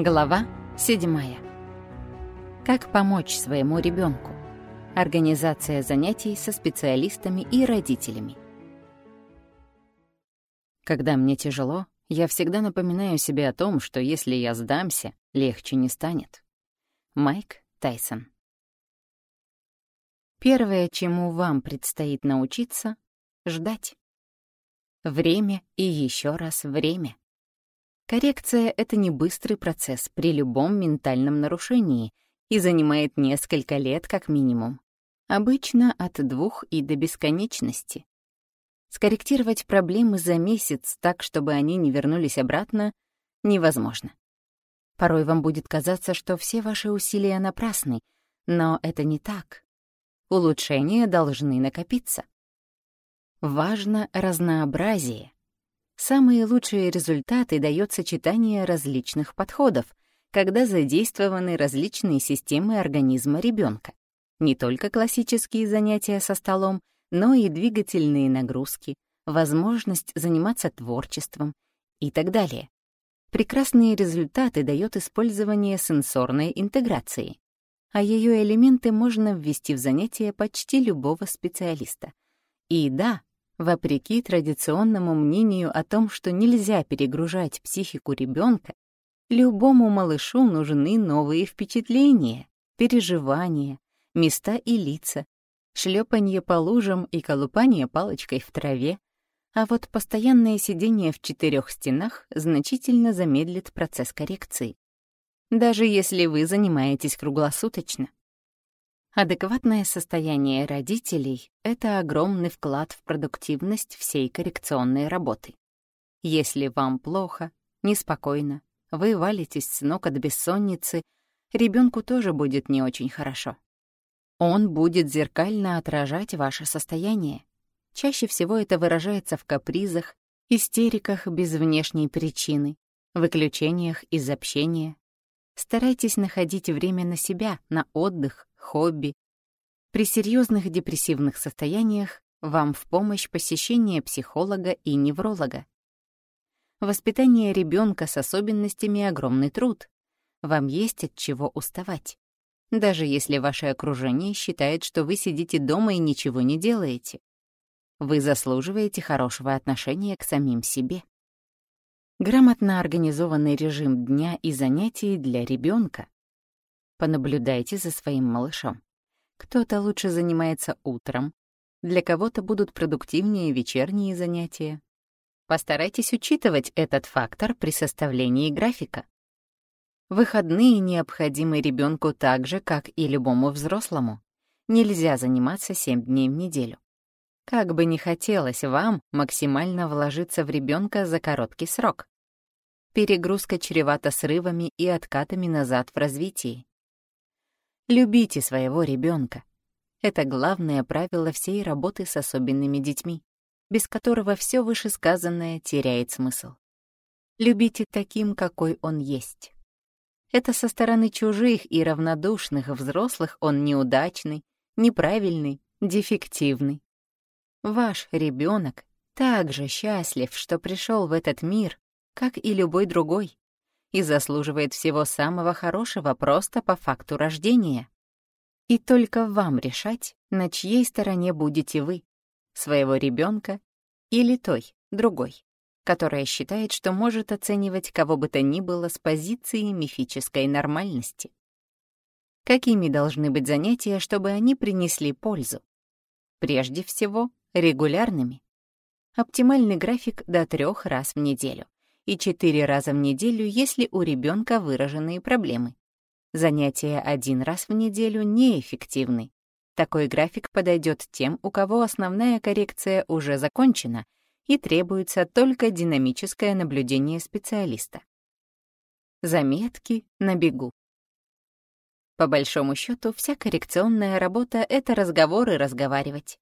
Глава 7. Как помочь своему ребенку? Организация занятий со специалистами и родителями. Когда мне тяжело, я всегда напоминаю себе о том, что если я сдамся, легче не станет. Майк Тайсон. Первое, чему вам предстоит научиться — ждать. Время и еще раз время. Коррекция — это не быстрый процесс при любом ментальном нарушении и занимает несколько лет как минимум. Обычно от двух и до бесконечности. Скорректировать проблемы за месяц так, чтобы они не вернулись обратно, невозможно. Порой вам будет казаться, что все ваши усилия напрасны, но это не так. Улучшения должны накопиться. Важно разнообразие. Самые лучшие результаты дает сочетание различных подходов, когда задействованы различные системы организма ребенка. Не только классические занятия со столом, но и двигательные нагрузки, возможность заниматься творчеством и так далее. Прекрасные результаты дает использование сенсорной интеграции, а ее элементы можно ввести в занятия почти любого специалиста. И да, Вопреки традиционному мнению о том, что нельзя перегружать психику ребенка, любому малышу нужны новые впечатления, переживания, места и лица, шлепанье по лужам и колупание палочкой в траве, а вот постоянное сидение в четырех стенах значительно замедлит процесс коррекции. Даже если вы занимаетесь круглосуточно. Адекватное состояние родителей — это огромный вклад в продуктивность всей коррекционной работы. Если вам плохо, неспокойно, вы валитесь с ног от бессонницы, ребенку тоже будет не очень хорошо. Он будет зеркально отражать ваше состояние. Чаще всего это выражается в капризах, истериках без внешней причины, выключениях из общения. Старайтесь находить время на себя, на отдых, хобби. При серьезных депрессивных состояниях вам в помощь посещение психолога и невролога. Воспитание ребенка с особенностями — огромный труд. Вам есть от чего уставать. Даже если ваше окружение считает, что вы сидите дома и ничего не делаете. Вы заслуживаете хорошего отношения к самим себе. Грамотно организованный режим дня и занятий для ребенка Понаблюдайте за своим малышом. Кто-то лучше занимается утром, для кого-то будут продуктивнее вечерние занятия. Постарайтесь учитывать этот фактор при составлении графика. Выходные необходимы ребенку так же, как и любому взрослому. Нельзя заниматься 7 дней в неделю. Как бы ни хотелось вам максимально вложиться в ребенка за короткий срок. Перегрузка чревата срывами и откатами назад в развитии. Любите своего ребенка. Это главное правило всей работы с особенными детьми, без которого все вышесказанное теряет смысл. Любите таким, какой он есть. Это со стороны чужих и равнодушных взрослых он неудачный, неправильный, дефективный. Ваш ребенок также счастлив, что пришел в этот мир, как и любой другой и заслуживает всего самого хорошего просто по факту рождения. И только вам решать, на чьей стороне будете вы, своего ребенка или той, другой, которая считает, что может оценивать кого бы то ни было с позиции мифической нормальности. Какими должны быть занятия, чтобы они принесли пользу? Прежде всего, регулярными. Оптимальный график до трех раз в неделю и четыре раза в неделю, если у ребенка выраженные проблемы. Занятия один раз в неделю неэффективны. Такой график подойдет тем, у кого основная коррекция уже закончена и требуется только динамическое наблюдение специалиста. Заметки на бегу. По большому счету, вся коррекционная работа — это разговоры разговаривать.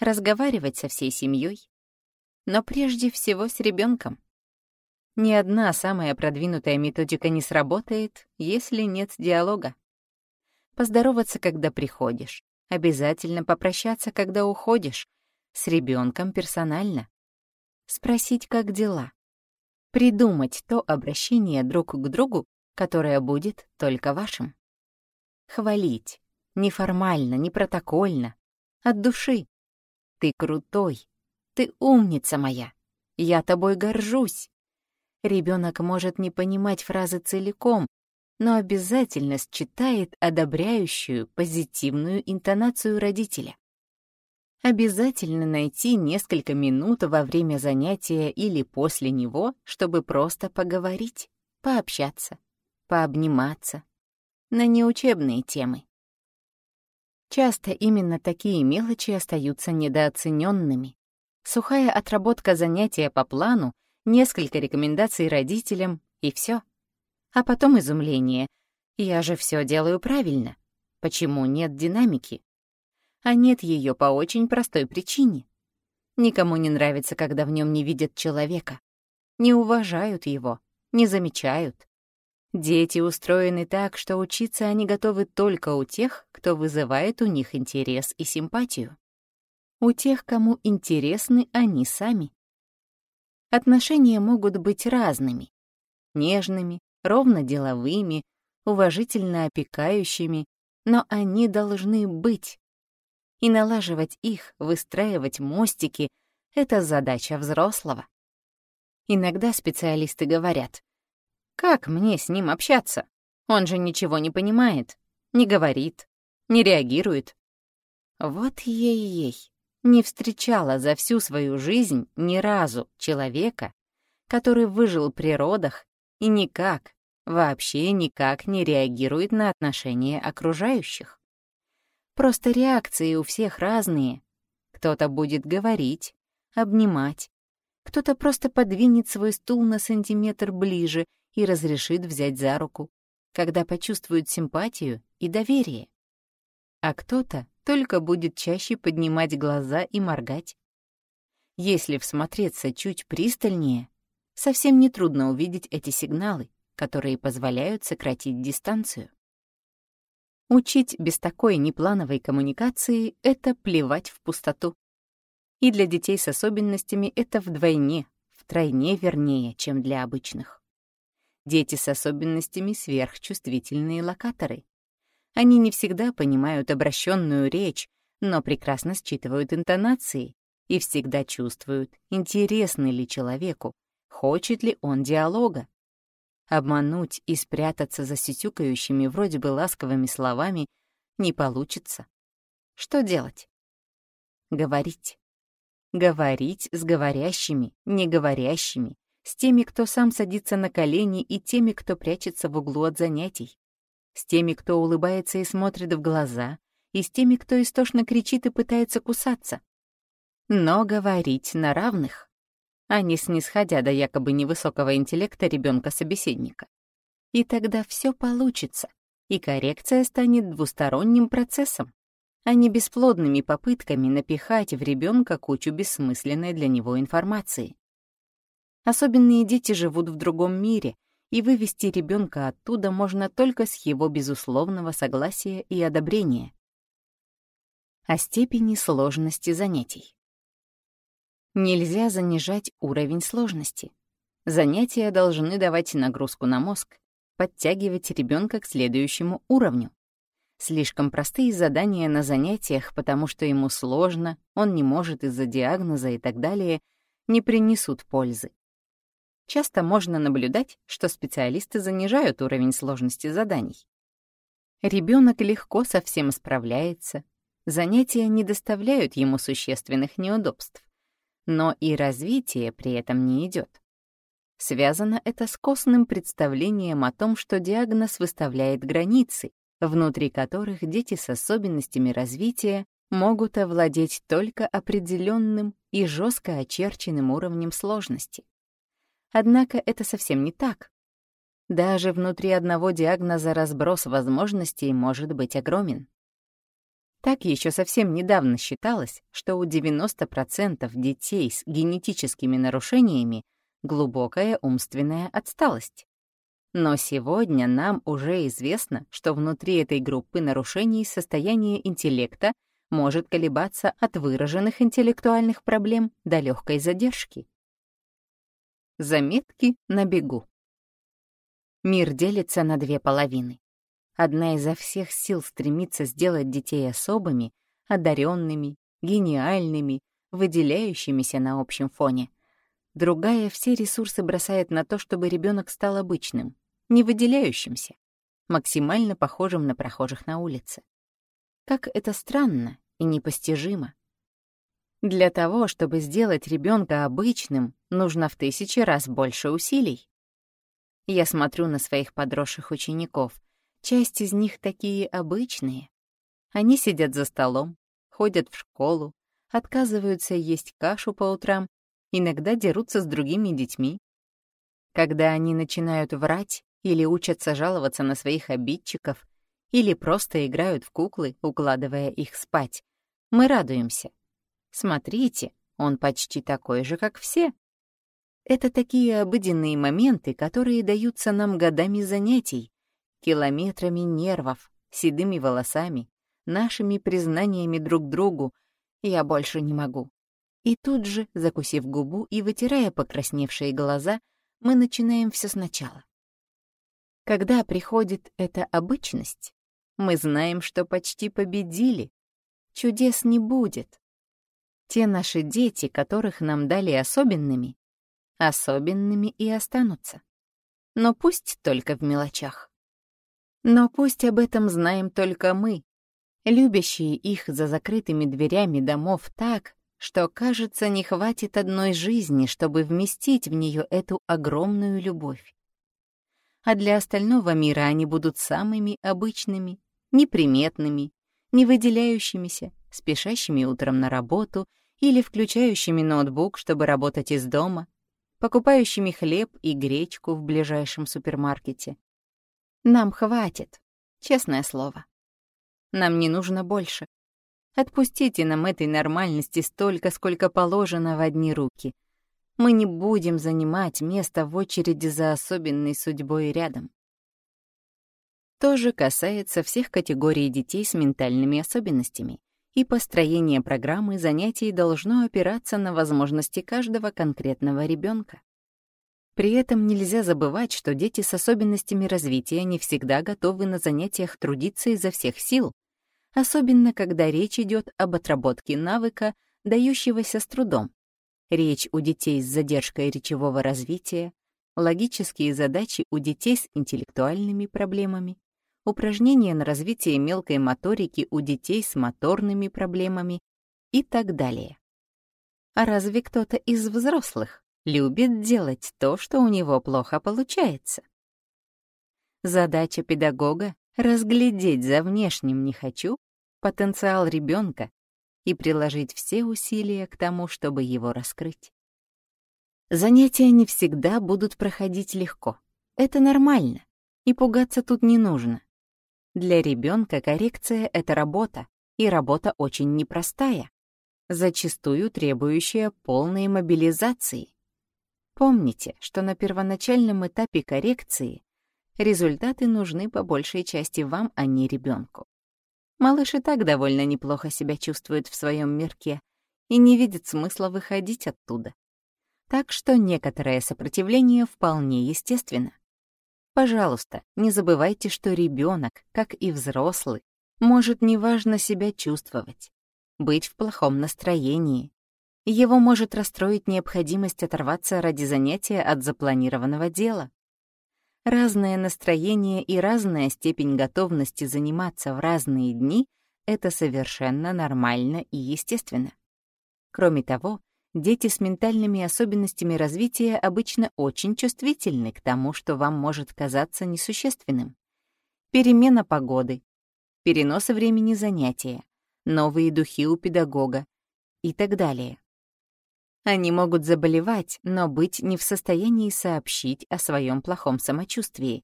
Разговаривать со всей семьей. Но прежде всего с ребенком. Ни одна самая продвинутая методика не сработает, если нет диалога. Поздороваться, когда приходишь. Обязательно попрощаться, когда уходишь. С ребенком персонально. Спросить, как дела. Придумать то обращение друг к другу, которое будет только вашим. Хвалить. Неформально, не протокольно. От души. Ты крутой. Ты умница моя. Я тобой горжусь. Ребенок может не понимать фразы целиком, но обязательно считает одобряющую, позитивную интонацию родителя. Обязательно найти несколько минут во время занятия или после него, чтобы просто поговорить, пообщаться, пообниматься на неучебные темы. Часто именно такие мелочи остаются недооцененными. Сухая отработка занятия по плану, несколько рекомендаций родителям и все. А потом изумление. Я же все делаю правильно. Почему нет динамики? А нет ее по очень простой причине. Никому не нравится, когда в нем не видят человека. Не уважают его, не замечают. Дети устроены так, что учиться они готовы только у тех, кто вызывает у них интерес и симпатию. У тех, кому интересны они сами. Отношения могут быть разными. Нежными, ровно деловыми, уважительно опекающими, но они должны быть. И налаживать их, выстраивать мостики — это задача взрослого. Иногда специалисты говорят, «Как мне с ним общаться? Он же ничего не понимает, не говорит, не реагирует». Вот ей-ей, не встречала за всю свою жизнь ни разу человека, который выжил при родах и никак, вообще никак не реагирует на отношения окружающих. Просто реакции у всех разные. Кто-то будет говорить, обнимать, кто-то просто подвинет свой стул на сантиметр ближе и разрешит взять за руку, когда почувствует симпатию и доверие. А кто-то только будет чаще поднимать глаза и моргать. Если всмотреться чуть пристальнее, совсем нетрудно увидеть эти сигналы, которые позволяют сократить дистанцию. Учить без такой неплановой коммуникации — это плевать в пустоту. И для детей с особенностями это вдвойне, втройне вернее, чем для обычных. Дети с особенностями — сверхчувствительные локаторы. Они не всегда понимают обращенную речь, но прекрасно считывают интонации и всегда чувствуют, интересны ли человеку, хочет ли он диалога, Обмануть и спрятаться за сисюкающими вроде бы ласковыми словами не получится. Что делать? Говорить. Говорить с говорящими, не говорящими, с теми, кто сам садится на колени, и теми, кто прячется в углу от занятий, с теми, кто улыбается и смотрит в глаза, и с теми, кто истошно кричит и пытается кусаться. Но говорить на равных а не снисходя до якобы невысокого интеллекта ребенка-собеседника. И тогда все получится, и коррекция станет двусторонним процессом, а не бесплодными попытками напихать в ребенка кучу бессмысленной для него информации. Особенные дети живут в другом мире, и вывести ребенка оттуда можно только с его безусловного согласия и одобрения. О степени сложности занятий. Нельзя занижать уровень сложности. Занятия должны давать нагрузку на мозг, подтягивать ребенка к следующему уровню. Слишком простые задания на занятиях, потому что ему сложно, он не может из-за диагноза и так далее, не принесут пользы. Часто можно наблюдать, что специалисты занижают уровень сложности заданий. Ребенок легко со всем справляется, занятия не доставляют ему существенных неудобств но и развитие при этом не идет. Связано это с костным представлением о том, что диагноз выставляет границы, внутри которых дети с особенностями развития могут овладеть только определенным и жестко очерченным уровнем сложности. Однако это совсем не так. Даже внутри одного диагноза разброс возможностей может быть огромен. Так еще совсем недавно считалось, что у 90% детей с генетическими нарушениями глубокая умственная отсталость. Но сегодня нам уже известно, что внутри этой группы нарушений состояние интеллекта может колебаться от выраженных интеллектуальных проблем до легкой задержки. Заметки на бегу. Мир делится на две половины. Одна изо всех сил стремится сделать детей особыми, одаренными, гениальными, выделяющимися на общем фоне. Другая все ресурсы бросает на то, чтобы ребенок стал обычным, не выделяющимся, максимально похожим на прохожих на улице. Как это странно и непостижимо. Для того, чтобы сделать ребенка обычным, нужно в тысячи раз больше усилий. Я смотрю на своих подросших учеников. Часть из них такие обычные. Они сидят за столом, ходят в школу, отказываются есть кашу по утрам, иногда дерутся с другими детьми. Когда они начинают врать или учатся жаловаться на своих обидчиков, или просто играют в куклы, укладывая их спать, мы радуемся. Смотрите, он почти такой же, как все. Это такие обыденные моменты, которые даются нам годами занятий, километрами нервов, седыми волосами, нашими признаниями друг другу «я больше не могу». И тут же, закусив губу и вытирая покрасневшие глаза, мы начинаем все сначала. Когда приходит эта обычность, мы знаем, что почти победили. Чудес не будет. Те наши дети, которых нам дали особенными, особенными и останутся. Но пусть только в мелочах. Но пусть об этом знаем только мы, любящие их за закрытыми дверями домов так, что, кажется, не хватит одной жизни, чтобы вместить в нее эту огромную любовь. А для остального мира они будут самыми обычными, неприметными, не выделяющимися, спешащими утром на работу или включающими ноутбук, чтобы работать из дома, покупающими хлеб и гречку в ближайшем супермаркете. Нам хватит, честное слово. Нам не нужно больше. Отпустите нам этой нормальности столько, сколько положено в одни руки. Мы не будем занимать место в очереди за особенной судьбой рядом. То же касается всех категорий детей с ментальными особенностями, и построение программы занятий должно опираться на возможности каждого конкретного ребенка. При этом нельзя забывать, что дети с особенностями развития не всегда готовы на занятиях трудиться изо всех сил, особенно когда речь идет об отработке навыка, дающегося с трудом. Речь у детей с задержкой речевого развития, логические задачи у детей с интеллектуальными проблемами, упражнения на развитие мелкой моторики у детей с моторными проблемами и так далее. А разве кто-то из взрослых любит делать то, что у него плохо получается? Задача педагога — разглядеть за внешним «не хочу» потенциал ребенка и приложить все усилия к тому, чтобы его раскрыть. Занятия не всегда будут проходить легко. Это нормально, и пугаться тут не нужно. Для ребенка коррекция — это работа, и работа очень непростая, зачастую требующая полной мобилизации. Помните, что на первоначальном этапе коррекции результаты нужны по большей части вам, а не ребенку. Малыш и так довольно неплохо себя чувствует в своем мирке и не видит смысла выходить оттуда. Так что некоторое сопротивление вполне естественно. Пожалуйста, не забывайте, что ребенок, как и взрослый, может неважно себя чувствовать, быть в плохом настроении. Его может расстроить необходимость оторваться ради занятия от запланированного дела. Разное настроение и разная степень готовности заниматься в разные дни — это совершенно нормально и естественно. Кроме того, Дети с ментальными особенностями развития обычно очень чувствительны к тому, что вам может казаться несущественным. Перемена погоды, перенос времени занятия, новые духи у педагога и так далее. Они могут заболевать, но быть не в состоянии сообщить о своем плохом самочувствии.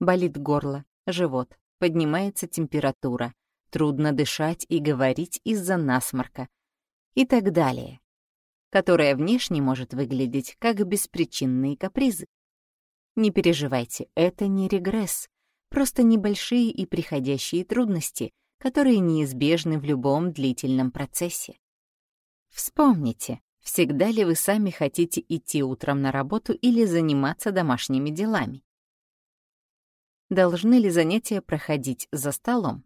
Болит горло, живот, поднимается температура, трудно дышать и говорить из-за насморка и так далее которая внешне может выглядеть как беспричинные капризы. Не переживайте, это не регресс, просто небольшие и приходящие трудности, которые неизбежны в любом длительном процессе. Вспомните, всегда ли вы сами хотите идти утром на работу или заниматься домашними делами? Должны ли занятия проходить за столом?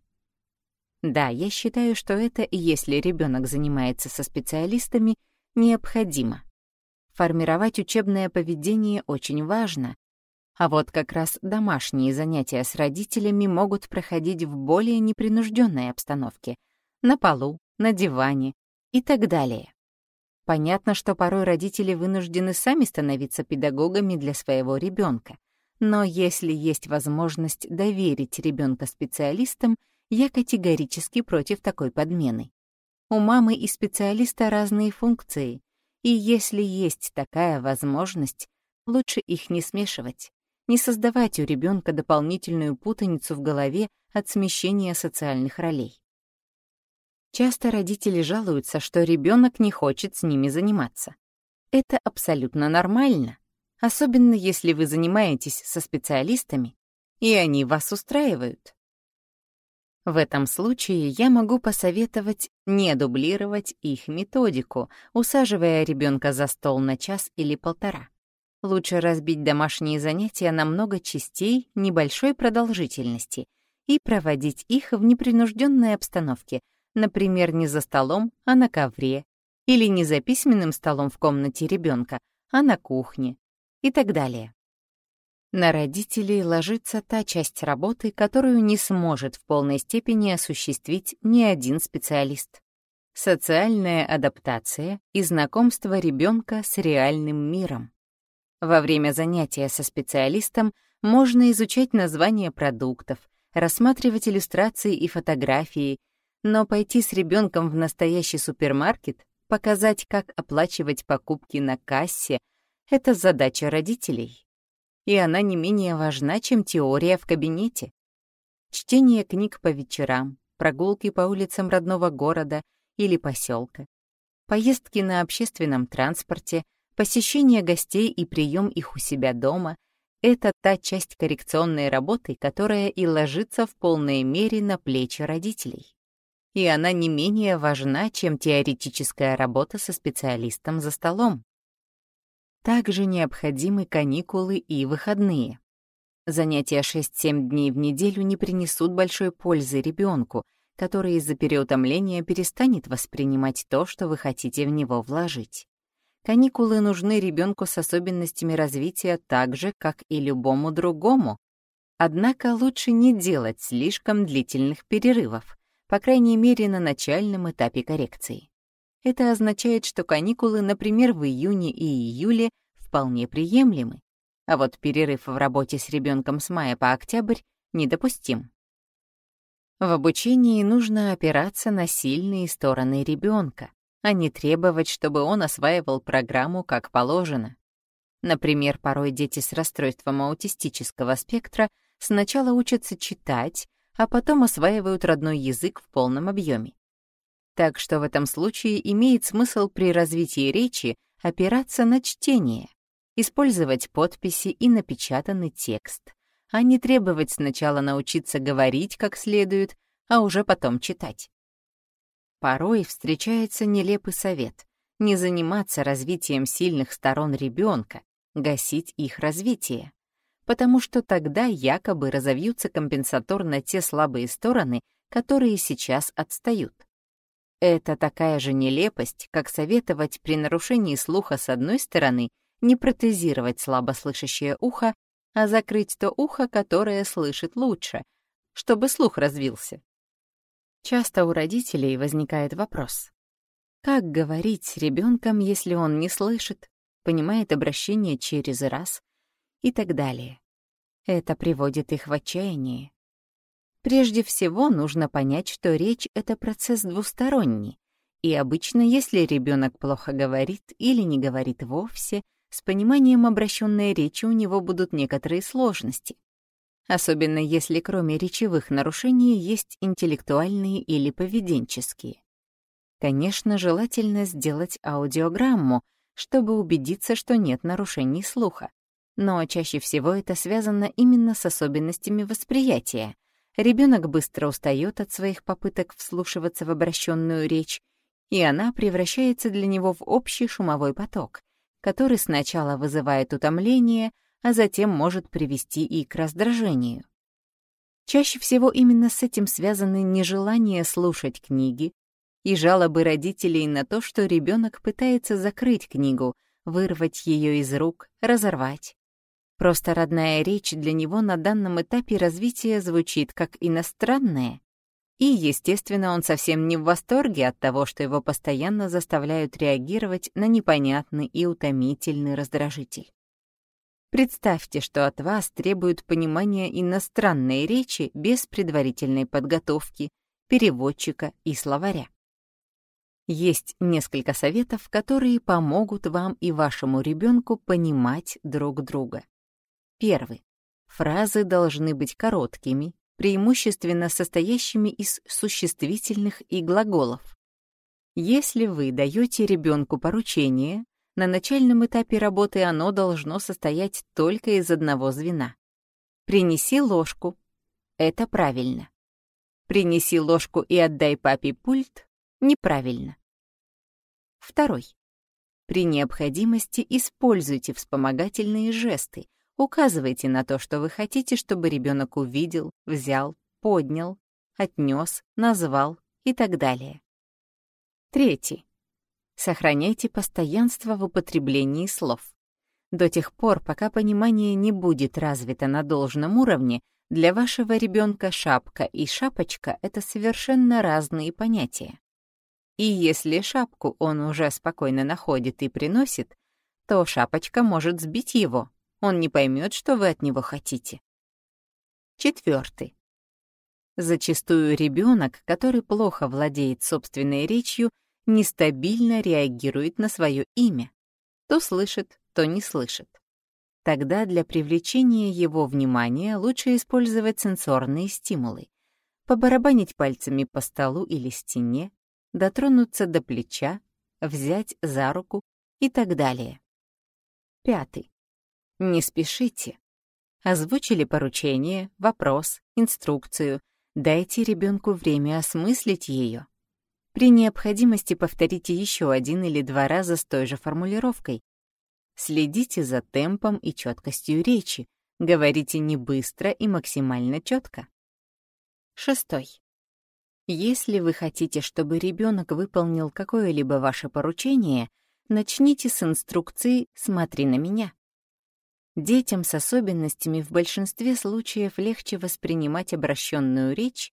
Да, я считаю, что это, если ребенок занимается со специалистами, необходимо. Формировать учебное поведение очень важно, а вот как раз домашние занятия с родителями могут проходить в более непринужденной обстановке, на полу, на диване и так далее. Понятно, что порой родители вынуждены сами становиться педагогами для своего ребенка, но если есть возможность доверить ребенка специалистам, я категорически против такой подмены. У мамы и специалиста разные функции, и если есть такая возможность, лучше их не смешивать, не создавать у ребенка дополнительную путаницу в голове от смещения социальных ролей. Часто родители жалуются, что ребенок не хочет с ними заниматься. Это абсолютно нормально, особенно если вы занимаетесь со специалистами, и они вас устраивают. В этом случае я могу посоветовать не дублировать их методику, усаживая ребенка за стол на час или полтора. Лучше разбить домашние занятия на много частей небольшой продолжительности и проводить их в непринужденной обстановке, например, не за столом, а на ковре, или не за письменным столом в комнате ребенка, а на кухне, и так далее. На родителей ложится та часть работы, которую не сможет в полной степени осуществить ни один специалист. Социальная адаптация и знакомство ребенка с реальным миром. Во время занятия со специалистом можно изучать названия продуктов, рассматривать иллюстрации и фотографии, но пойти с ребенком в настоящий супермаркет, показать, как оплачивать покупки на кассе, это задача родителей. И она не менее важна, чем теория в кабинете. Чтение книг по вечерам, прогулки по улицам родного города или поселка, поездки на общественном транспорте, посещение гостей и прием их у себя дома — это та часть коррекционной работы, которая и ложится в полной мере на плечи родителей. И она не менее важна, чем теоретическая работа со специалистом за столом. Также необходимы каникулы и выходные. Занятия 6-7 дней в неделю не принесут большой пользы ребенку, который из-за переутомления перестанет воспринимать то, что вы хотите в него вложить. Каникулы нужны ребенку с особенностями развития так же, как и любому другому. Однако лучше не делать слишком длительных перерывов, по крайней мере на начальном этапе коррекции. Это означает, что каникулы, например, в июне и июле вполне приемлемы, а вот перерыв в работе с ребенком с мая по октябрь недопустим. В обучении нужно опираться на сильные стороны ребенка, а не требовать, чтобы он осваивал программу как положено. Например, порой дети с расстройством аутистического спектра сначала учатся читать, а потом осваивают родной язык в полном объеме. Так что в этом случае имеет смысл при развитии речи опираться на чтение, использовать подписи и напечатанный текст, а не требовать сначала научиться говорить как следует, а уже потом читать. Порой встречается нелепый совет — не заниматься развитием сильных сторон ребенка, гасить их развитие, потому что тогда якобы разовьются компенсаторно те слабые стороны, которые сейчас отстают. Это такая же нелепость, как советовать при нарушении слуха с одной стороны не протезировать слабослышащее ухо, а закрыть то ухо, которое слышит лучше, чтобы слух развился. Часто у родителей возникает вопрос. Как говорить с ребенком, если он не слышит, понимает обращение через раз и так далее? Это приводит их в отчаяние. Прежде всего, нужно понять, что речь — это процесс двусторонний, и обычно, если ребенок плохо говорит или не говорит вовсе, с пониманием обращенной речи у него будут некоторые сложности. Особенно если кроме речевых нарушений есть интеллектуальные или поведенческие. Конечно, желательно сделать аудиограмму, чтобы убедиться, что нет нарушений слуха. Но чаще всего это связано именно с особенностями восприятия, Ребенок быстро устает от своих попыток вслушиваться в обращенную речь, и она превращается для него в общий шумовой поток, который сначала вызывает утомление, а затем может привести и к раздражению. Чаще всего именно с этим связаны нежелание слушать книги и жалобы родителей на то, что ребенок пытается закрыть книгу, вырвать ее из рук, разорвать. Просто родная речь для него на данном этапе развития звучит как иностранная, и, естественно, он совсем не в восторге от того, что его постоянно заставляют реагировать на непонятный и утомительный раздражитель. Представьте, что от вас требуют понимания иностранной речи без предварительной подготовки, переводчика и словаря. Есть несколько советов, которые помогут вам и вашему ребенку понимать друг друга. Первый. Фразы должны быть короткими, преимущественно состоящими из существительных и глаголов. Если вы даете ребенку поручение, на начальном этапе работы оно должно состоять только из одного звена. «Принеси ложку» — это правильно. «Принеси ложку и отдай папе пульт» — неправильно. Второй. При необходимости используйте вспомогательные жесты, Указывайте на то, что вы хотите, чтобы ребенок увидел, взял, поднял, отнес, назвал и так далее. Третий. Сохраняйте постоянство в употреблении слов. До тех пор, пока понимание не будет развито на должном уровне, для вашего ребенка шапка и шапочка — это совершенно разные понятия. И если шапку он уже спокойно находит и приносит, то шапочка может сбить его, он не поймет, что вы от него хотите. Четвертый. Зачастую ребенок, который плохо владеет собственной речью, нестабильно реагирует на свое имя. То слышит, то не слышит. Тогда для привлечения его внимания лучше использовать сенсорные стимулы. Побарабанить пальцами по столу или стене, дотронуться до плеча, взять за руку и так далее. Пятый. Не спешите. Озвучили поручение, вопрос, инструкцию. Дайте ребенку время осмыслить ее. При необходимости повторите еще один или два раза с той же формулировкой. Следите за темпом и четкостью речи. Говорите не быстро и максимально четко. Шестой. Если вы хотите, чтобы ребенок выполнил какое-либо ваше поручение, начните с инструкции «Смотри на меня». Детям с особенностями в большинстве случаев легче воспринимать обращенную речь,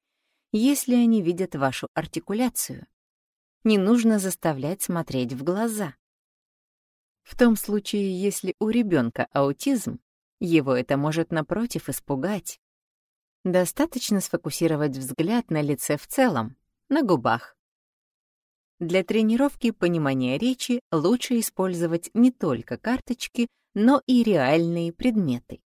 если они видят вашу артикуляцию. Не нужно заставлять смотреть в глаза. В том случае, если у ребенка аутизм, его это может напротив испугать. Достаточно сфокусировать взгляд на лице в целом, на губах. Для тренировки понимания речи лучше использовать не только карточки, но и реальные предметы.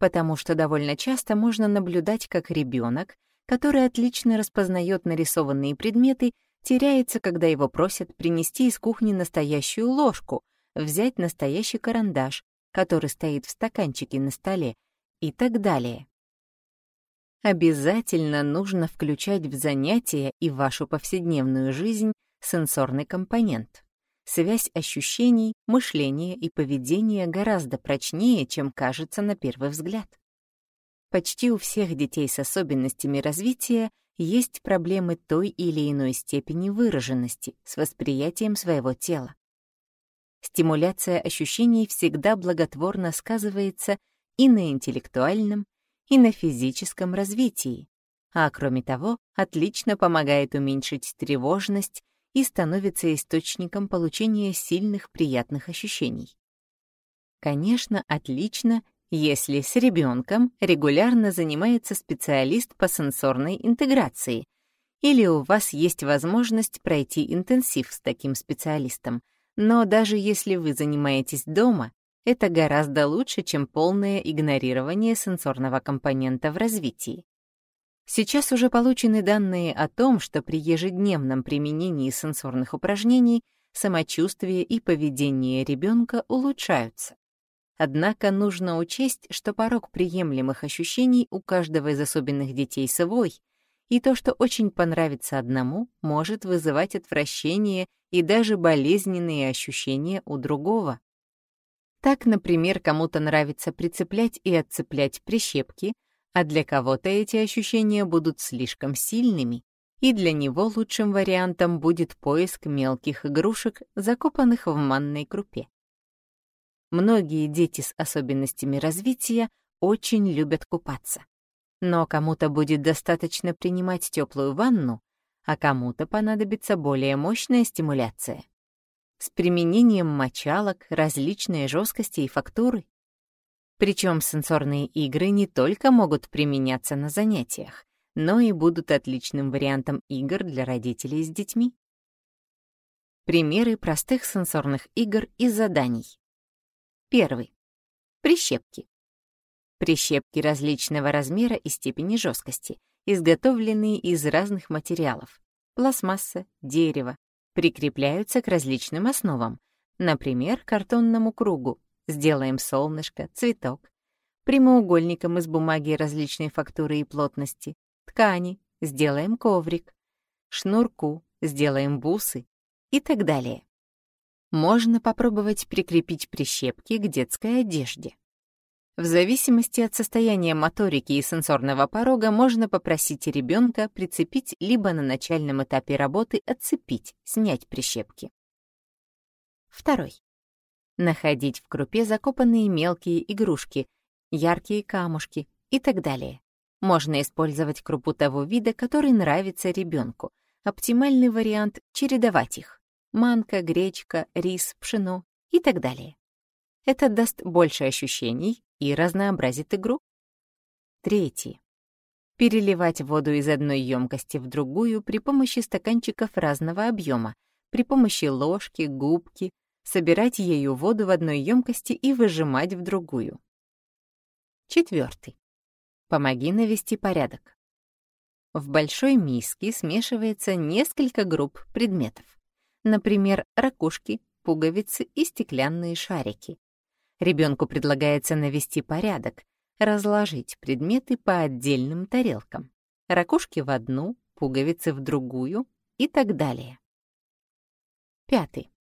Потому что довольно часто можно наблюдать, как ребенок, который отлично распознает нарисованные предметы, теряется, когда его просят принести из кухни настоящую ложку, взять настоящий карандаш, который стоит в стаканчике на столе, и так далее. Обязательно нужно включать в занятия и вашу повседневную жизнь сенсорный компонент. Связь ощущений, мышления и поведения гораздо прочнее, чем кажется на первый взгляд. Почти у всех детей с особенностями развития есть проблемы той или иной степени выраженности с восприятием своего тела. Стимуляция ощущений всегда благотворно сказывается и на интеллектуальном, и на физическом развитии, а кроме того, отлично помогает уменьшить тревожность и становится источником получения сильных приятных ощущений. Конечно, отлично, если с ребенком регулярно занимается специалист по сенсорной интеграции, или у вас есть возможность пройти интенсив с таким специалистом. Но даже если вы занимаетесь дома, это гораздо лучше, чем полное игнорирование сенсорного компонента в развитии. Сейчас уже получены данные о том, что при ежедневном применении сенсорных упражнений самочувствие и поведение ребенка улучшаются. Однако нужно учесть, что порог приемлемых ощущений у каждого из особенных детей свой, и то, что очень понравится одному, может вызывать отвращение и даже болезненные ощущения у другого. Так, например, кому-то нравится прицеплять и отцеплять прищепки, А для кого-то эти ощущения будут слишком сильными, и для него лучшим вариантом будет поиск мелких игрушек, закопанных в манной крупе. Многие дети с особенностями развития очень любят купаться. Но кому-то будет достаточно принимать теплую ванну, а кому-то понадобится более мощная стимуляция. С применением мочалок, различной жесткости и фактуры. Причем сенсорные игры не только могут применяться на занятиях, но и будут отличным вариантом игр для родителей с детьми. Примеры простых сенсорных игр и заданий. Первый. Прищепки. Прищепки различного размера и степени жесткости, изготовленные из разных материалов — пластмасса, дерево, прикрепляются к различным основам, например, картонному кругу, сделаем солнышко, цветок, прямоугольником из бумаги различной фактуры и плотности, ткани, сделаем коврик, шнурку, сделаем бусы и так далее. Можно попробовать прикрепить прищепки к детской одежде. В зависимости от состояния моторики и сенсорного порога можно попросить ребенка прицепить либо на начальном этапе работы отцепить, снять прищепки. Второй. Находить в крупе закопанные мелкие игрушки, яркие камушки и так далее. Можно использовать крупу того вида, который нравится ребенку. Оптимальный вариант — чередовать их. Манка, гречка, рис, пшено и так далее. Это даст больше ощущений и разнообразит игру. Третий. Переливать воду из одной емкости в другую при помощи стаканчиков разного объема, при помощи ложки, губки, собирать ею воду в одной емкости и выжимать в другую. Четвертый. Помоги навести порядок. В большой миске смешивается несколько групп предметов. Например, ракушки, пуговицы и стеклянные шарики. Ребенку предлагается навести порядок, разложить предметы по отдельным тарелкам. Ракушки в одну, пуговицы в другую и так далее. Пятый.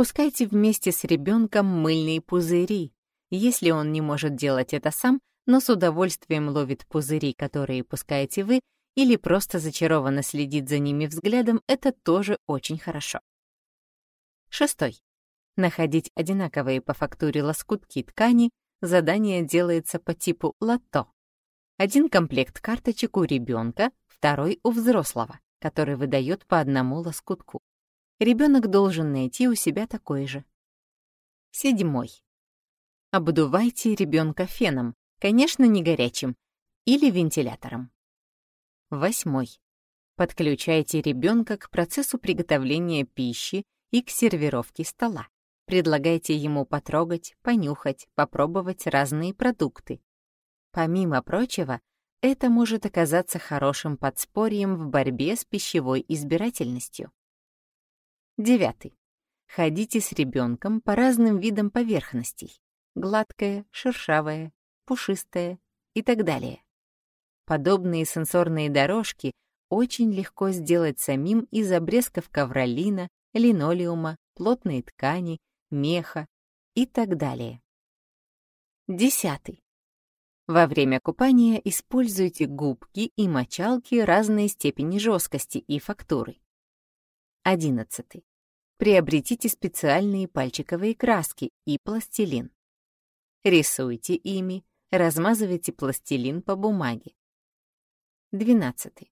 Пускайте вместе с ребенком мыльные пузыри. Если он не может делать это сам, но с удовольствием ловит пузыри, которые пускаете вы, или просто зачарованно следит за ними взглядом, это тоже очень хорошо. Шестой. Находить одинаковые по фактуре лоскутки ткани задание делается по типу лото. Один комплект карточек у ребенка, второй у взрослого, который выдает по одному лоскутку. Ребенок должен найти у себя такой же. Седьмой. Обдувайте ребенка феном, Конечно, не горячим. Или вентилятором. Восьмой. Подключайте ребенка к процессу приготовления пищи и к сервировке стола. Предлагайте ему потрогать, понюхать, попробовать разные продукты. Помимо прочего, это может оказаться хорошим подспорьем в борьбе с пищевой избирательностью. Девятый. Ходите с ребенком по разным видам поверхностей. Гладкая, шершавая, пушистое и так далее. Подобные сенсорные дорожки очень легко сделать самим из обрезков ковролина, линолеума, плотной ткани, меха и так далее. Десятый. Во время купания используйте губки и мочалки разной степени жесткости и фактуры. Одиннадцатый. Приобретите специальные пальчиковые краски и пластилин. Рисуйте ими, Размазывайте пластилин по бумаге. 12.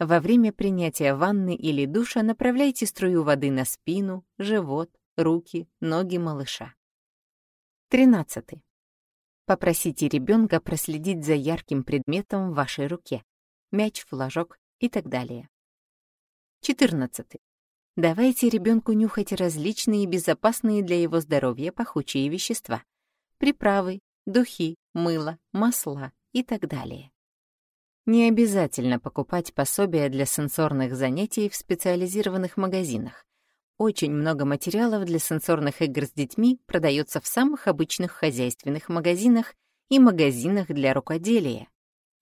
Во время принятия ванны или душа направляйте струю воды на спину, живот, руки, ноги малыша. 13. Попросите ребенка проследить за ярким предметом в вашей руке. Мяч, флажок и так далее. 14. Давайте ребенку нюхать различные безопасные для его здоровья пахучие вещества. Приправы, духи, мыло, масла и так далее. Не обязательно покупать пособия для сенсорных занятий в специализированных магазинах. Очень много материалов для сенсорных игр с детьми продается в самых обычных хозяйственных магазинах и магазинах для рукоделия.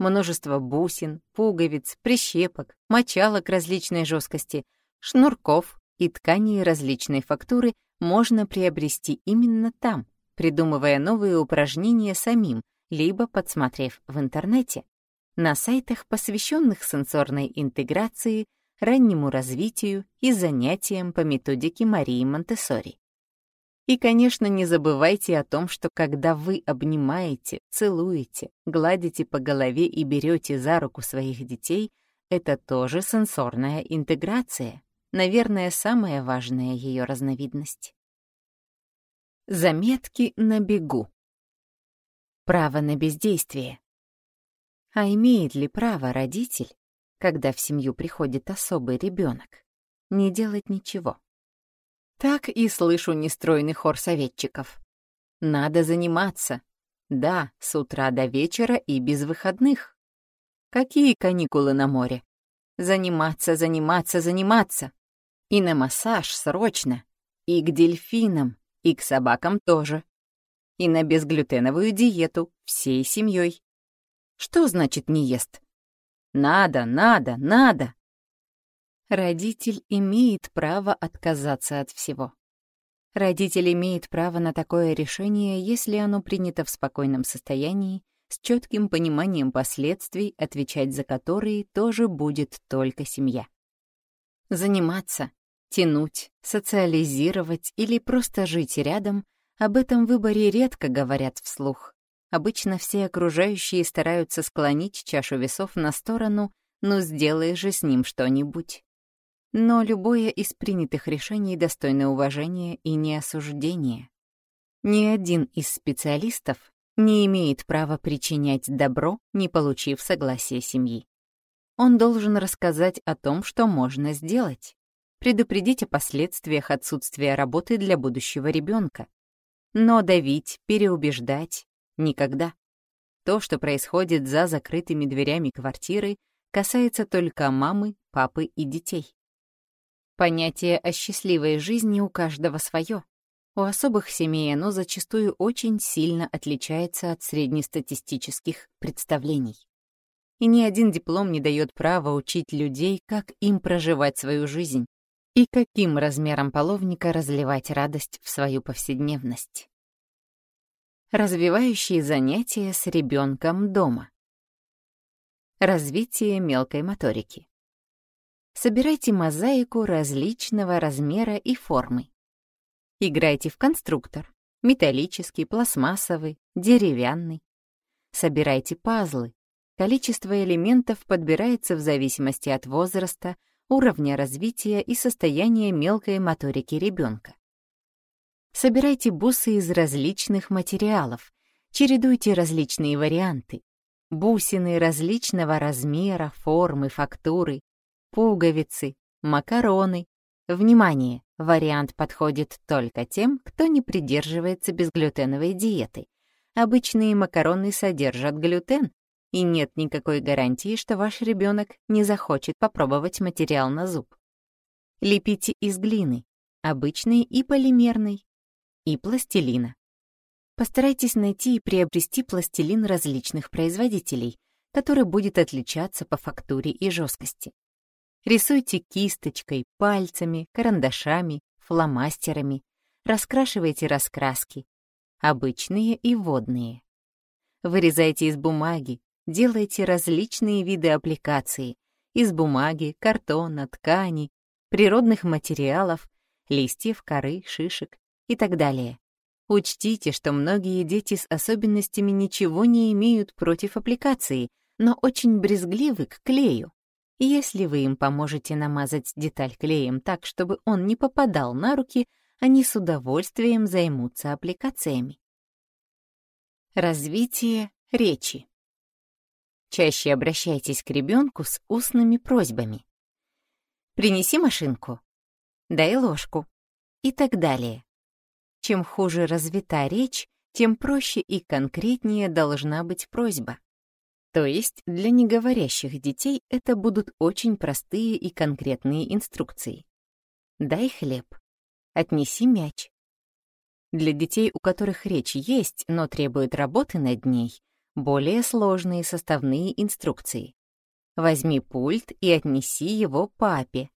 Множество бусин, пуговиц, прищепок, мочалок различной жесткости, шнурков и тканей различной фактуры можно приобрести именно там, придумывая новые упражнения самим, либо подсмотрев в интернете, на сайтах, посвященных сенсорной интеграции, раннему развитию и занятиям по методике Марии Монтессори. И, конечно, не забывайте о том, что когда вы обнимаете, целуете, гладите по голове и берете за руку своих детей, это тоже сенсорная интеграция, наверное, самая важная ее разновидность. Заметки на бегу. Право на бездействие. А имеет ли право родитель, когда в семью приходит особый ребенок, не делать ничего? Так и слышу нестройный хор советчиков. Надо заниматься. Да, с утра до вечера и без выходных. Какие каникулы на море? Заниматься, заниматься, заниматься. И на массаж срочно. И к дельфинам, и к собакам тоже. И на безглютеновую диету всей семьей. Что значит не ест? Надо, надо, надо. Родитель имеет право отказаться от всего. Родитель имеет право на такое решение, если оно принято в спокойном состоянии с четким пониманием последствий, отвечать за которые тоже будет только семья. Заниматься, тянуть, социализировать или просто жить рядом — об этом выборе редко говорят вслух. Обычно все окружающие стараются склонить чашу весов на сторону «ну сделай же с ним что-нибудь». Но любое из принятых решений достойно уважения и неосуждения. Ни один из специалистов не имеет права причинять добро, не получив согласия семьи. Он должен рассказать о том, что можно сделать, предупредить о последствиях отсутствия работы для будущего ребенка. Но давить, переубеждать — никогда. То, что происходит за закрытыми дверями квартиры, касается только мамы, папы и детей. Понятие о счастливой жизни у каждого свое. У особых семей оно зачастую очень сильно отличается от среднестатистических представлений. И ни один диплом не дает права учить людей, как им проживать свою жизнь и каким размером половника разливать радость в свою повседневность. Развивающие занятия с ребенком дома. Развитие мелкой моторики. Собирайте мозаику различного размера и формы. Играйте в конструктор. Металлический, пластмассовый, деревянный. Собирайте пазлы. Количество элементов подбирается в зависимости от возраста, уровня развития и состояния мелкой моторики ребенка. Собирайте бусы из различных материалов, чередуйте различные варианты. Бусины различного размера, формы, фактуры, пуговицы, макароны. Внимание! Вариант подходит только тем, кто не придерживается безглютеновой диеты. Обычные макароны содержат глютен, и нет никакой гарантии, что ваш ребенок не захочет попробовать материал на зуб. Лепите из глины, обычной и полимерной, и пластилина. Постарайтесь найти и приобрести пластилин различных производителей, который будет отличаться по фактуре и жесткости. Рисуйте кисточкой, пальцами, карандашами, фломастерами. Раскрашивайте раскраски, обычные и водные. Вырезайте из бумаги, делайте различные виды аппликации из бумаги, картона, ткани, природных материалов, листьев, коры, шишек и так далее. Учтите, что многие дети с особенностями ничего не имеют против аппликации, но очень брезгливы к клею. Если вы им поможете намазать деталь клеем так, чтобы он не попадал на руки, они с удовольствием займутся аппликациями. Развитие речи. Чаще обращайтесь к ребенку с устными просьбами. «Принеси машинку», «дай ложку» и так далее. Чем хуже развита речь, тем проще и конкретнее должна быть просьба. То есть для неговорящих детей это будут очень простые и конкретные инструкции. Дай хлеб. Отнеси мяч. Для детей, у которых речь есть, но требует работы над ней, более сложные составные инструкции. Возьми пульт и отнеси его папе.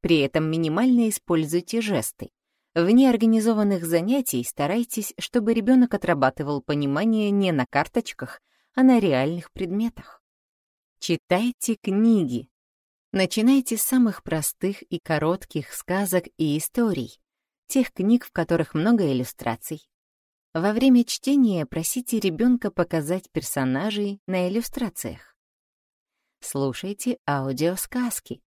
При этом минимально используйте жесты. В неорганизованных занятий старайтесь, чтобы ребенок отрабатывал понимание не на карточках, а на реальных предметах. Читайте книги. Начинайте с самых простых и коротких сказок и историй, тех книг, в которых много иллюстраций. Во время чтения просите ребенка показать персонажей на иллюстрациях. Слушайте аудиосказки.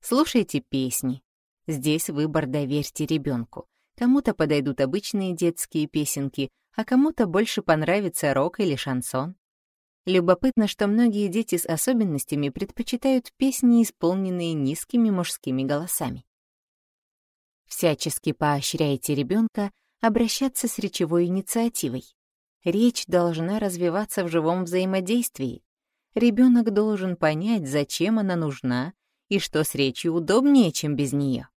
Слушайте песни. Здесь выбор доверьте ребенку. Кому-то подойдут обычные детские песенки, а кому-то больше понравится рок или шансон. Любопытно, что многие дети с особенностями предпочитают песни, исполненные низкими мужскими голосами. Всячески поощряйте ребенка обращаться с речевой инициативой. Речь должна развиваться в живом взаимодействии. Ребенок должен понять, зачем она нужна и что с речью удобнее, чем без нее.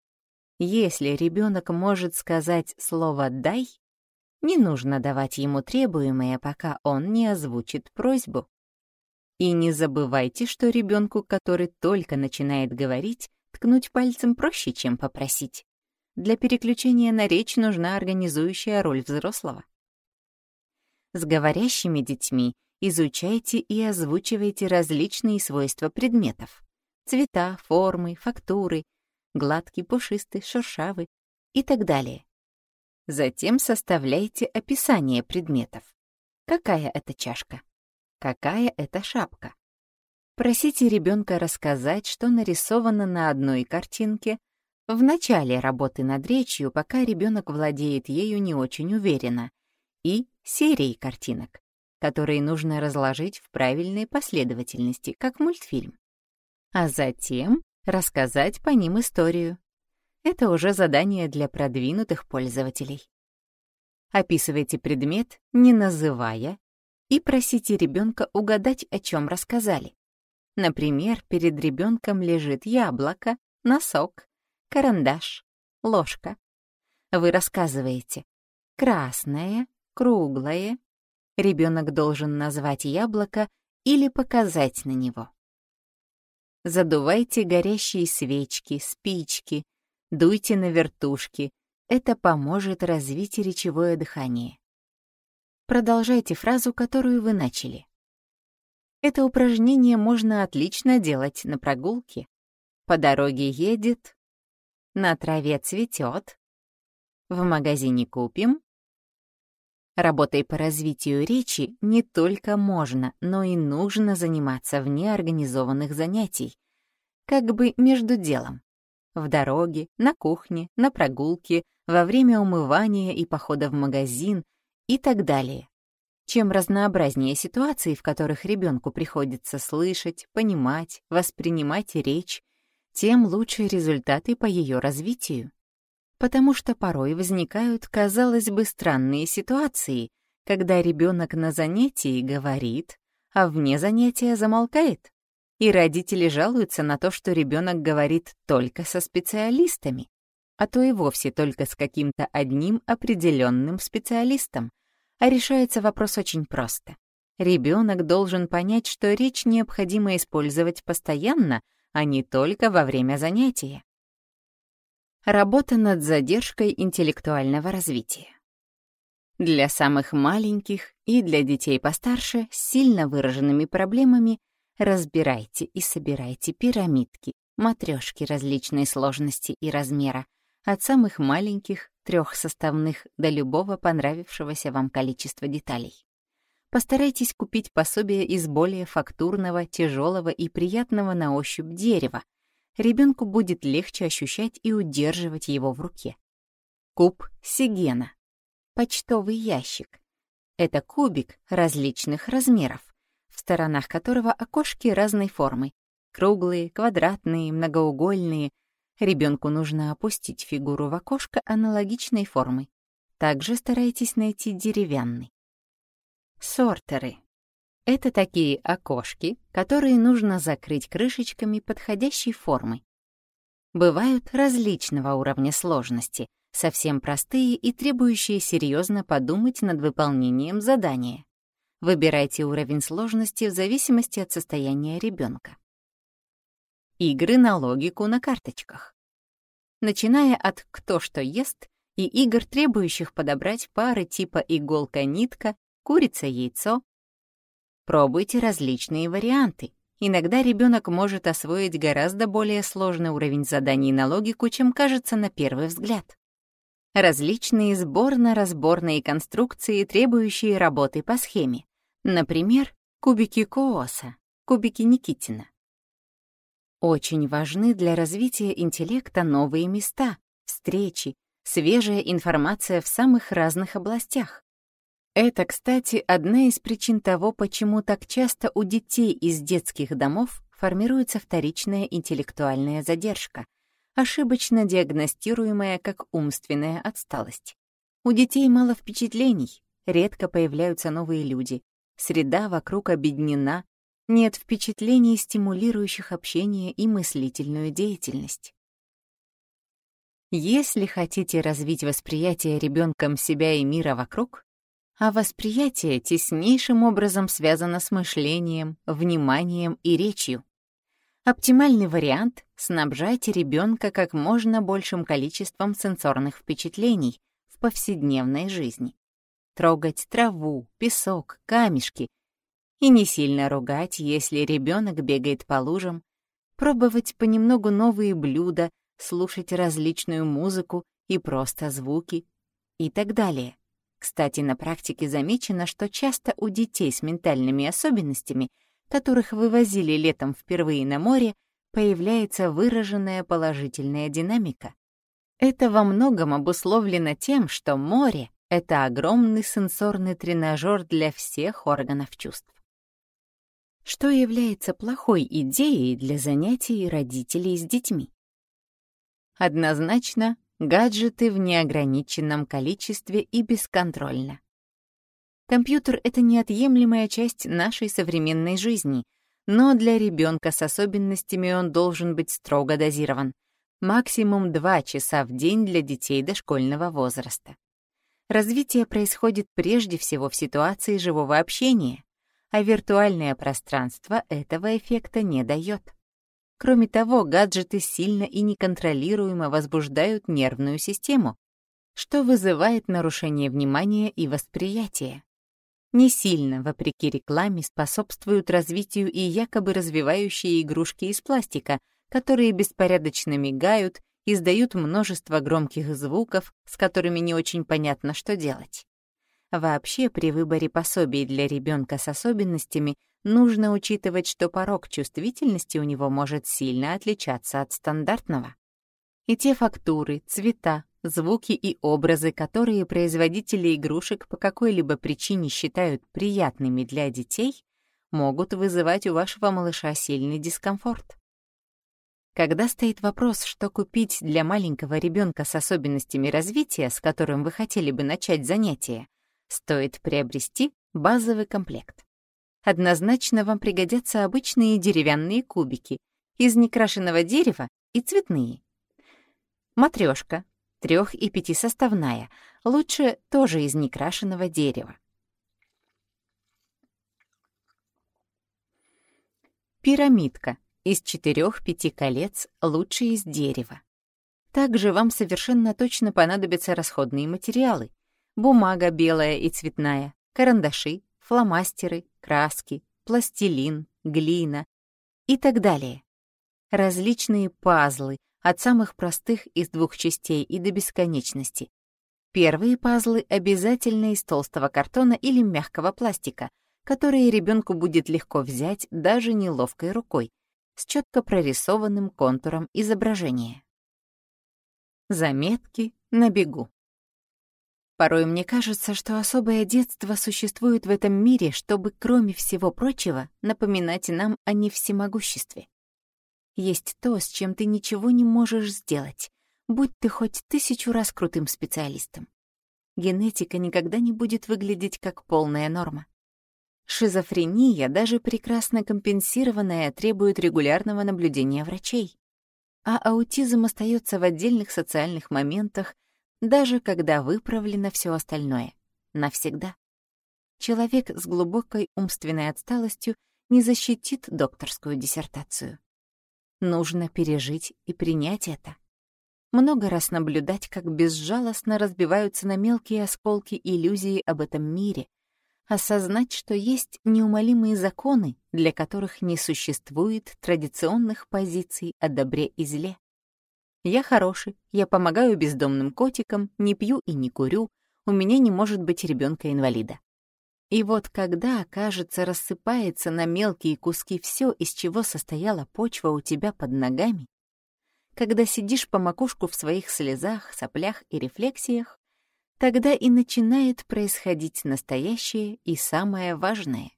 Если ребенок может сказать слово «дай», не нужно давать ему требуемое, пока он не озвучит просьбу. И не забывайте, что ребенку, который только начинает говорить, ткнуть пальцем проще, чем попросить. Для переключения на речь нужна организующая роль взрослого. С говорящими детьми изучайте и озвучивайте различные свойства предметов. Цвета, формы, фактуры, гладкий, пушистый, шершавый и так далее. Затем составляйте описание предметов. Какая это чашка? Какая это шапка? Просите ребенка рассказать, что нарисовано на одной картинке в начале работы над речью, пока ребенок владеет ею не очень уверенно, и серии картинок, которые нужно разложить в правильной последовательности, как мультфильм. А затем рассказать по ним историю, это уже задание для продвинутых пользователей. Описывайте предмет, не называя, и просите ребенка угадать, о чем рассказали. Например, перед ребенком лежит яблоко, носок, карандаш, ложка. Вы рассказываете «красное», «круглое». Ребенок должен назвать яблоко или показать на него. Задувайте горящие свечки, спички, Дуйте на вертушки. Это поможет развить речевое дыхание. Продолжайте фразу, которую вы начали. Это упражнение можно отлично делать на прогулке. По дороге едет, на траве цветет, в магазине купим. Работой по развитию речи не только можно, но и нужно заниматься вне организованных занятий, как бы между делом в дороге, на кухне, на прогулке, во время умывания и похода в магазин и так далее. Чем разнообразнее ситуации, в которых ребенку приходится слышать, понимать, воспринимать речь, тем лучше результаты по ее развитию. Потому что порой возникают, казалось бы, странные ситуации, когда ребенок на занятии говорит, а вне занятия замолкает и родители жалуются на то, что ребенок говорит только со специалистами, а то и вовсе только с каким-то одним определенным специалистом. А решается вопрос очень просто. Ребенок должен понять, что речь необходимо использовать постоянно, а не только во время занятия. Работа над задержкой интеллектуального развития. Для самых маленьких и для детей постарше с сильно выраженными проблемами Разбирайте и собирайте пирамидки, матрешки различной сложности и размера, от самых маленьких, трехсоставных до любого понравившегося вам количества деталей. Постарайтесь купить пособие из более фактурного, тяжелого и приятного на ощупь дерева. Ребенку будет легче ощущать и удерживать его в руке. Куб Сигена. Почтовый ящик. Это кубик различных размеров в сторонах которого окошки разной формы. Круглые, квадратные, многоугольные. Ребенку нужно опустить фигуру в окошко аналогичной формы. Также старайтесь найти деревянный. Сортеры. Это такие окошки, которые нужно закрыть крышечками подходящей формы. Бывают различного уровня сложности, совсем простые и требующие серьезно подумать над выполнением задания. Выбирайте уровень сложности в зависимости от состояния ребенка. Игры на логику на карточках. Начиная от «кто что ест» и игр, требующих подобрать пары типа иголка-нитка, курица-яйцо. Пробуйте различные варианты. Иногда ребенок может освоить гораздо более сложный уровень заданий на логику, чем кажется на первый взгляд. Различные сборно-разборные конструкции, требующие работы по схеме. Например, кубики Кооса, кубики Никитина. Очень важны для развития интеллекта новые места, встречи, свежая информация в самых разных областях. Это, кстати, одна из причин того, почему так часто у детей из детских домов формируется вторичная интеллектуальная задержка, ошибочно диагностируемая как умственная отсталость. У детей мало впечатлений, редко появляются новые люди, среда вокруг обеднена, нет впечатлений, стимулирующих общение и мыслительную деятельность. Если хотите развить восприятие ребенком себя и мира вокруг, а восприятие теснейшим образом связано с мышлением, вниманием и речью, оптимальный вариант — снабжайте ребенка как можно большим количеством сенсорных впечатлений в повседневной жизни. Трогать траву, песок, камешки — и не сильно ругать, если ребенок бегает по лужам, пробовать понемногу новые блюда, слушать различную музыку и просто звуки и так далее. Кстати, на практике замечено, что часто у детей с ментальными особенностями, которых вывозили летом впервые на море, появляется выраженная положительная динамика. Это во многом обусловлено тем, что море — это огромный сенсорный тренажер для всех органов чувств. Что является плохой идеей для занятий родителей с детьми? Однозначно, гаджеты в неограниченном количестве и бесконтрольно. Компьютер — это неотъемлемая часть нашей современной жизни, но для ребенка с особенностями он должен быть строго дозирован. Максимум 2 часа в день для детей дошкольного возраста. Развитие происходит прежде всего в ситуации живого общения, а виртуальное пространство этого эффекта не дает. Кроме того, гаджеты сильно и неконтролируемо возбуждают нервную систему, что вызывает нарушение внимания и восприятия. Не сильно, вопреки рекламе, способствуют развитию и якобы развивающие игрушки из пластика, которые беспорядочно мигают, издают множество громких звуков, с которыми не очень понятно, что делать. Вообще, при выборе пособий для ребенка с особенностями нужно учитывать, что порог чувствительности у него может сильно отличаться от стандартного. И те фактуры, цвета, звуки и образы, которые производители игрушек по какой-либо причине считают приятными для детей, могут вызывать у вашего малыша сильный дискомфорт. Когда стоит вопрос, что купить для маленького ребенка с особенностями развития, с которым вы хотели бы начать занятие, стоит приобрести базовый комплект. Однозначно вам пригодятся обычные деревянные кубики из некрашенного дерева и цветные. Матрешка, трех- и пятисоставная, лучше тоже из некрашенного дерева. Пирамидка из четырех-пяти колец, лучше из дерева. Также вам совершенно точно понадобятся расходные материалы, бумага белая и цветная, карандаши, фломастеры, краски, пластилин, глина и так далее. Различные пазлы, от самых простых из двух частей и до бесконечности. Первые пазлы обязательно из толстого картона или мягкого пластика, которые ребенку будет легко взять даже неловкой рукой, с четко прорисованным контуром изображения. Заметки на бегу. Порой мне кажется, что особое детство существует в этом мире, чтобы, кроме всего прочего, напоминать нам о невсемогуществе. Есть то, с чем ты ничего не можешь сделать, будь ты хоть тысячу раз крутым специалистом. Генетика никогда не будет выглядеть как полная норма. Шизофрения, даже прекрасно компенсированная, требует регулярного наблюдения врачей. А аутизм остается в отдельных социальных моментах даже когда выправлено все остальное. Навсегда. Человек с глубокой умственной отсталостью не защитит докторскую диссертацию. Нужно пережить и принять это. много раз наблюдать, как безжалостно разбиваются на мелкие осколки иллюзии об этом мире, осознать, что есть неумолимые законы, для которых не существует традиционных позиций о добре и зле. Я хороший, я помогаю бездомным котикам, не пью и не курю, у меня не может быть ребенка-инвалида. И вот когда, кажется, рассыпается на мелкие куски все, из чего состояла почва у тебя под ногами, когда сидишь по макушку в своих слезах, соплях и рефлексиях, тогда и начинает происходить настоящее и самое важное.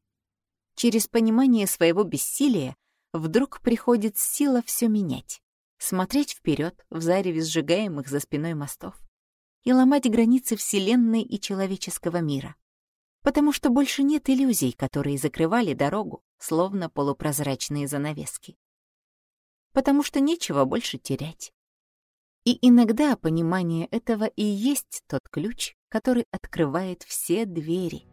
Через понимание своего бессилия вдруг приходит сила все менять, смотреть вперед в зареве сжигаемых за спиной мостов и ломать границы Вселенной и человеческого мира. Потому что больше нет иллюзий, которые закрывали дорогу, словно полупрозрачные занавески потому что нечего больше терять. И иногда понимание этого и есть тот ключ, который открывает все двери —